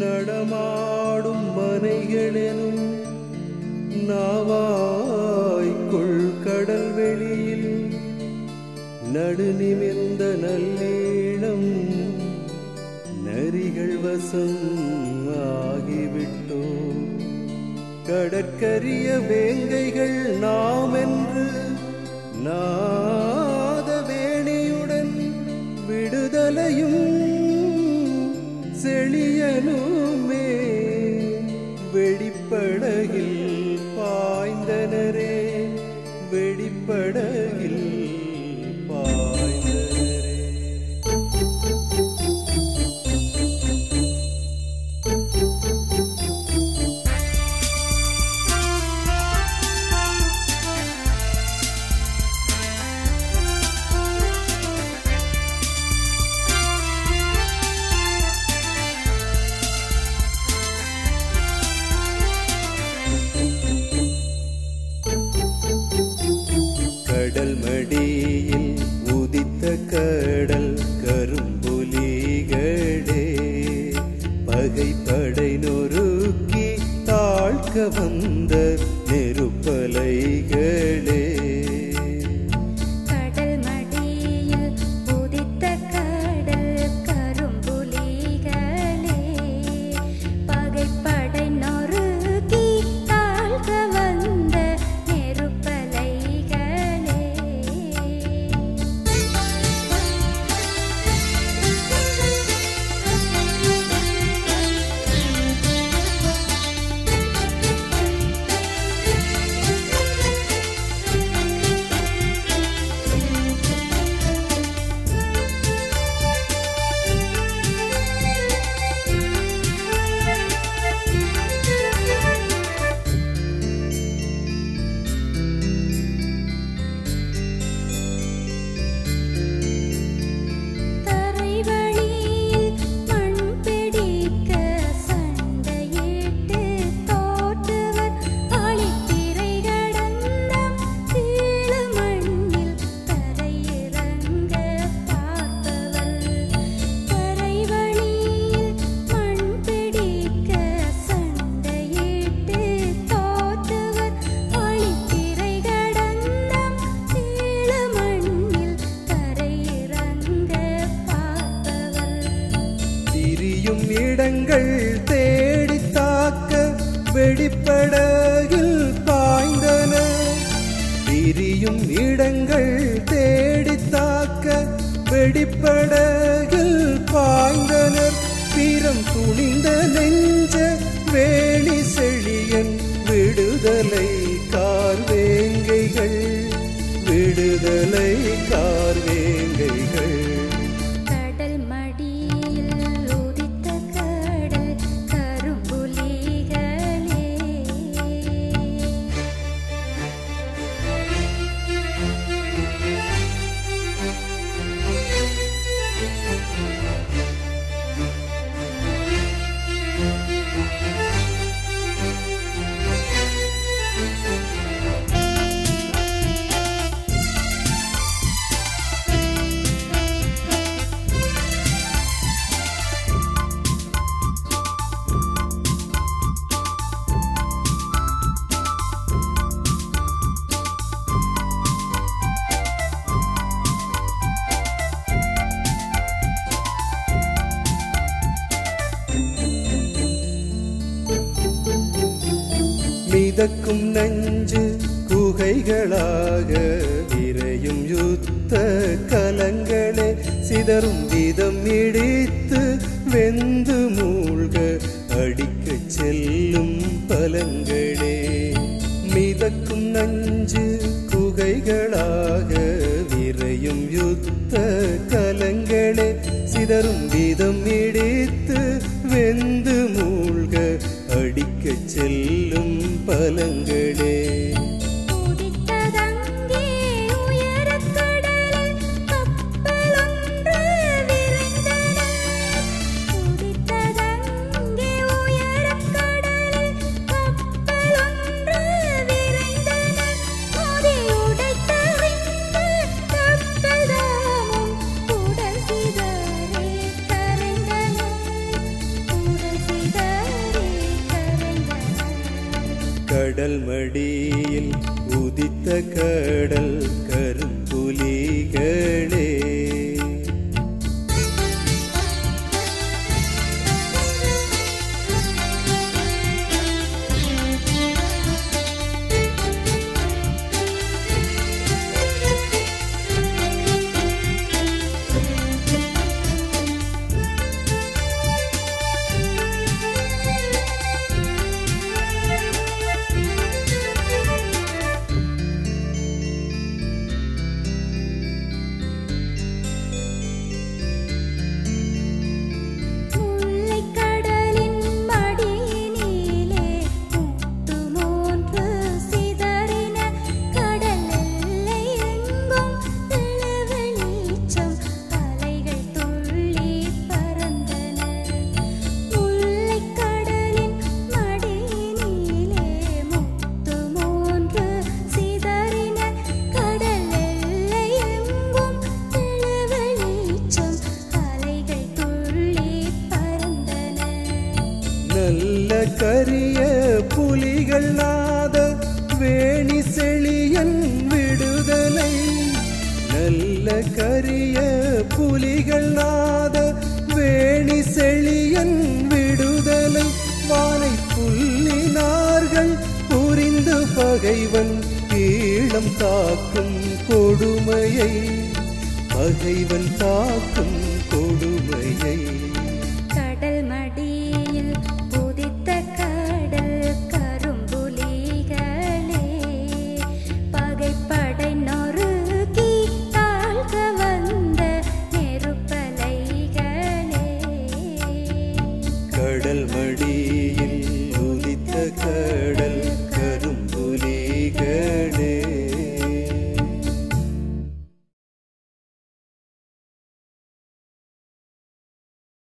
நடமாடும் மனைகளெனும் நாவாய்க்குள் கடல் வெளியில் நடுநிமிர்ந்த நல்லீழம் நரிகள் வசம் ஆகிவிட்டோ கடற்கரிய வேங்கைகள் நாம் என்று நாத வேணியுடன் விடுதலையும் ಕರುಳೂ கடல் மடியில் உதித்த கடல் கரும்புலிகளே பகைப்படை நொறுக்கி தாழ்க்க வந்த நெருப்பலைகளே. திரியும் இடங்கள் தேடி தாக்க வெடிப்படகில் பாய்ந்தன. திரியும் இடங்கள் தேடி தாக்க வெடிப்படகில் பாய்ந்தனர் தீரம் துணிந்த நெஞ்ச வேணி செழியன் விடுதலை கார்வேங்கைகள். விடுதலை கார்வே மிதக்கும் நஞ்சு குகைகளாக விரையும் யுத்த கலங்களே சிதறும் விதம் இடித்து வெந்து மூழ்க அடிக்கச் செல்லும் பலங்களே. மிதக்கும் நஞ்சு குகைகளாக விரையும் யுத்த கலங்களே சிதறும் விதம் இடித்து வெந்து பலங்களே உதித்ததங்கே கடல் மடியில் உதித்த கடல் கரிய புலிகள் நாத வேணி செழியன் விடுதலை. வானை புல்லினார்கள் புரிந்து பகைவன் ஈழம் தாக்கும் கொடுமையை. பகைவன் தாக்கும் கொடுமையை. கடல் மடியில் உதித்த கடல் கரும்புலி கடல்.